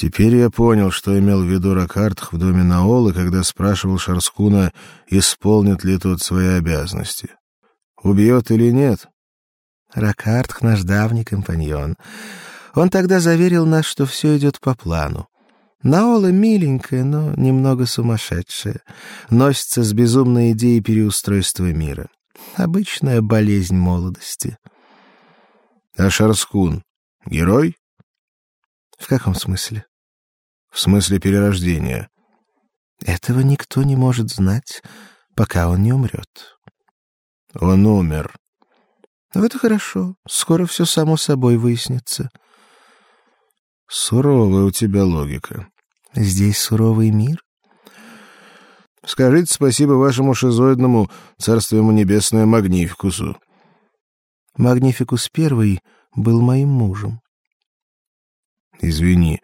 Теперь я понял, что имел в виду Ракартх в доме Наолы, когда спрашивал Шарскуна, исполнит ли тот свои обязанности. Убьет или нет? Ракартх наш давний компаньон. Он тогда заверил нас, что все идет по плану. Наола миленькая, но немного сумасшедшая. Носится с безумной идеей переустройства мира. Обычная болезнь молодости. А Шарскун — герой? В каком смысле? В смысле перерождения. Этого никто не может знать, пока он не умрет. Он умер. Вот и хорошо. Скоро все само собой выяснится. Суровая у тебя логика. Здесь суровый мир. Скажите спасибо вашему шизоидному, царство ему небесное, Магнификусу. Магнификус первый был моим мужем. Извини,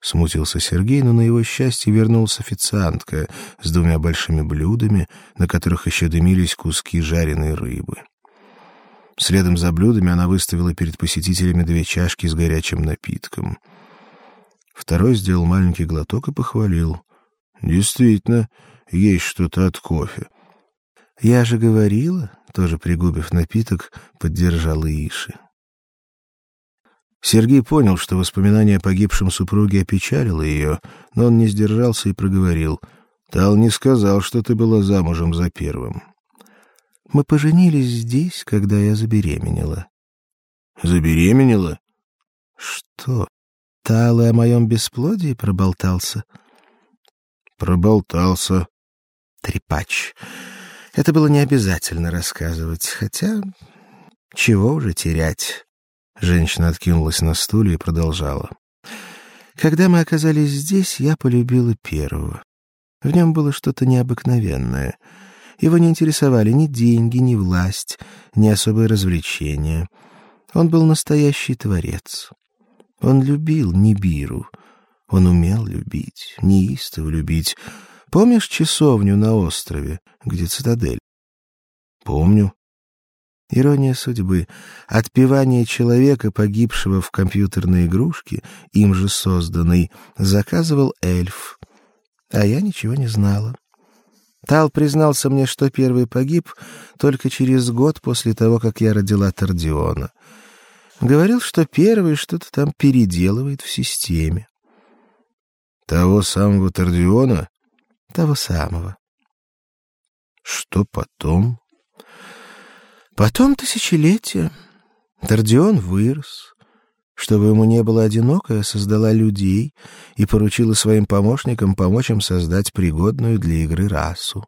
смутился Сергей, но на его счастье вернулась официантка с двумя большими блюдами, на которых еще дымились куски жареной рыбы. Следом за блюдами она выставила перед посетителями две чашки с горячим напитком. Второй сделал маленький глоток и похвалил: "Действительно, есть что-то от кофе". Я же говорила, тоже пригубив напиток, поддержала Иши. Сергей понял, что воспоминание о погибшем супруге опечалило ее, но он не сдержался и проговорил: "Тал не сказал, что ты была замужем за первым". Мы поженились здесь, когда я забеременела. Забеременела? Что? Тал о моем бесплодии проболтался. Проболтался. Трепач. Это было не обязательно рассказывать, хотя чего уже терять. Женщина откинулась на стуле и продолжала. Когда мы оказались здесь, я полюбила первого. В нем было что-то необыкновенное. Его не интересовали ни деньги, ни власть, ни особые развлечения. Он был настоящий творец. Он любил Нибиру. Он умел любить, неистово любить. Помнишь часовню на острове, где цитадель? Помню. Ирония судьбы. Отпевание человека, погибшего в компьютерной игрушке, им же созданной, заказывал эльф. А я ничего не знала. Тал признался мне, что первый погиб только через год после того, как я родила Тардиона. Говорил, что первый что-то там переделывает в системе. Того самого Тардиона? Того самого. Что потом? Потом тысячелетия. Тардион вырос. Чтобы ему не было одиноко, я создала людей и поручила своим помощникам помочь им создать пригодную для игры расу.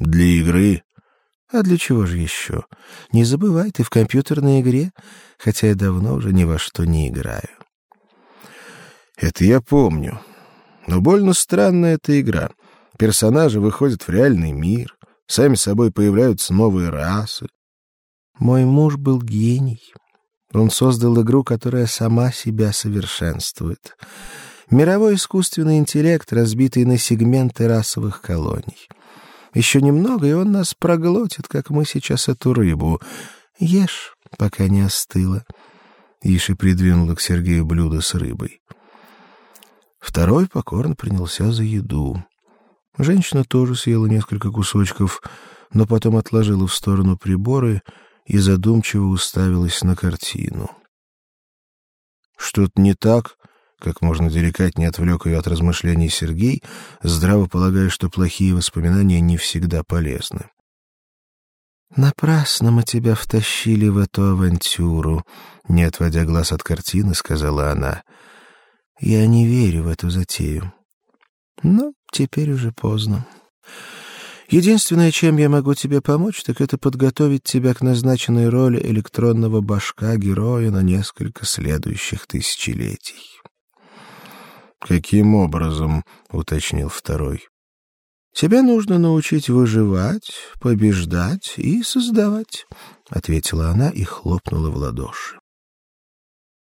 Для игры? А для чего же еще? Не забывай, ты в компьютерной игре, хотя я давно уже ни во что не играю. Это я помню. Но больно странная эта игра. Персонажи выходят в реальный мир, Сами собой появляются новые расы. Мой муж был гений. Он создал игру, которая сама себя совершенствует. Мировой искусственный интеллект, разбитый на сегменты расовых колоний. Еще немного, и он нас проглотит, как мы сейчас эту рыбу. Ешь, пока не остыла. Иши придвинула к Сергею блюдо с рыбой. Второй покорно принялся за еду. Женщина тоже съела несколько кусочков, но потом отложила в сторону приборы и задумчиво уставилась на картину. Что-то не так, как можно деликатнее отвлек ее от размышлений Сергей, здраво полагая, что плохие воспоминания не всегда полезны. Напрасно мы тебя втащили в эту авантюру, не отводя глаз от картины, сказала она. Я не верю в эту затею. Но теперь уже поздно. Единственное, чем я могу тебе помочь, так это подготовить тебя к назначенной роли электронного башка героя на несколько следующих тысячелетий. Каким образом, уточнил второй. Тебя нужно научить выживать, побеждать и создавать, ответила она и хлопнула в ладоши.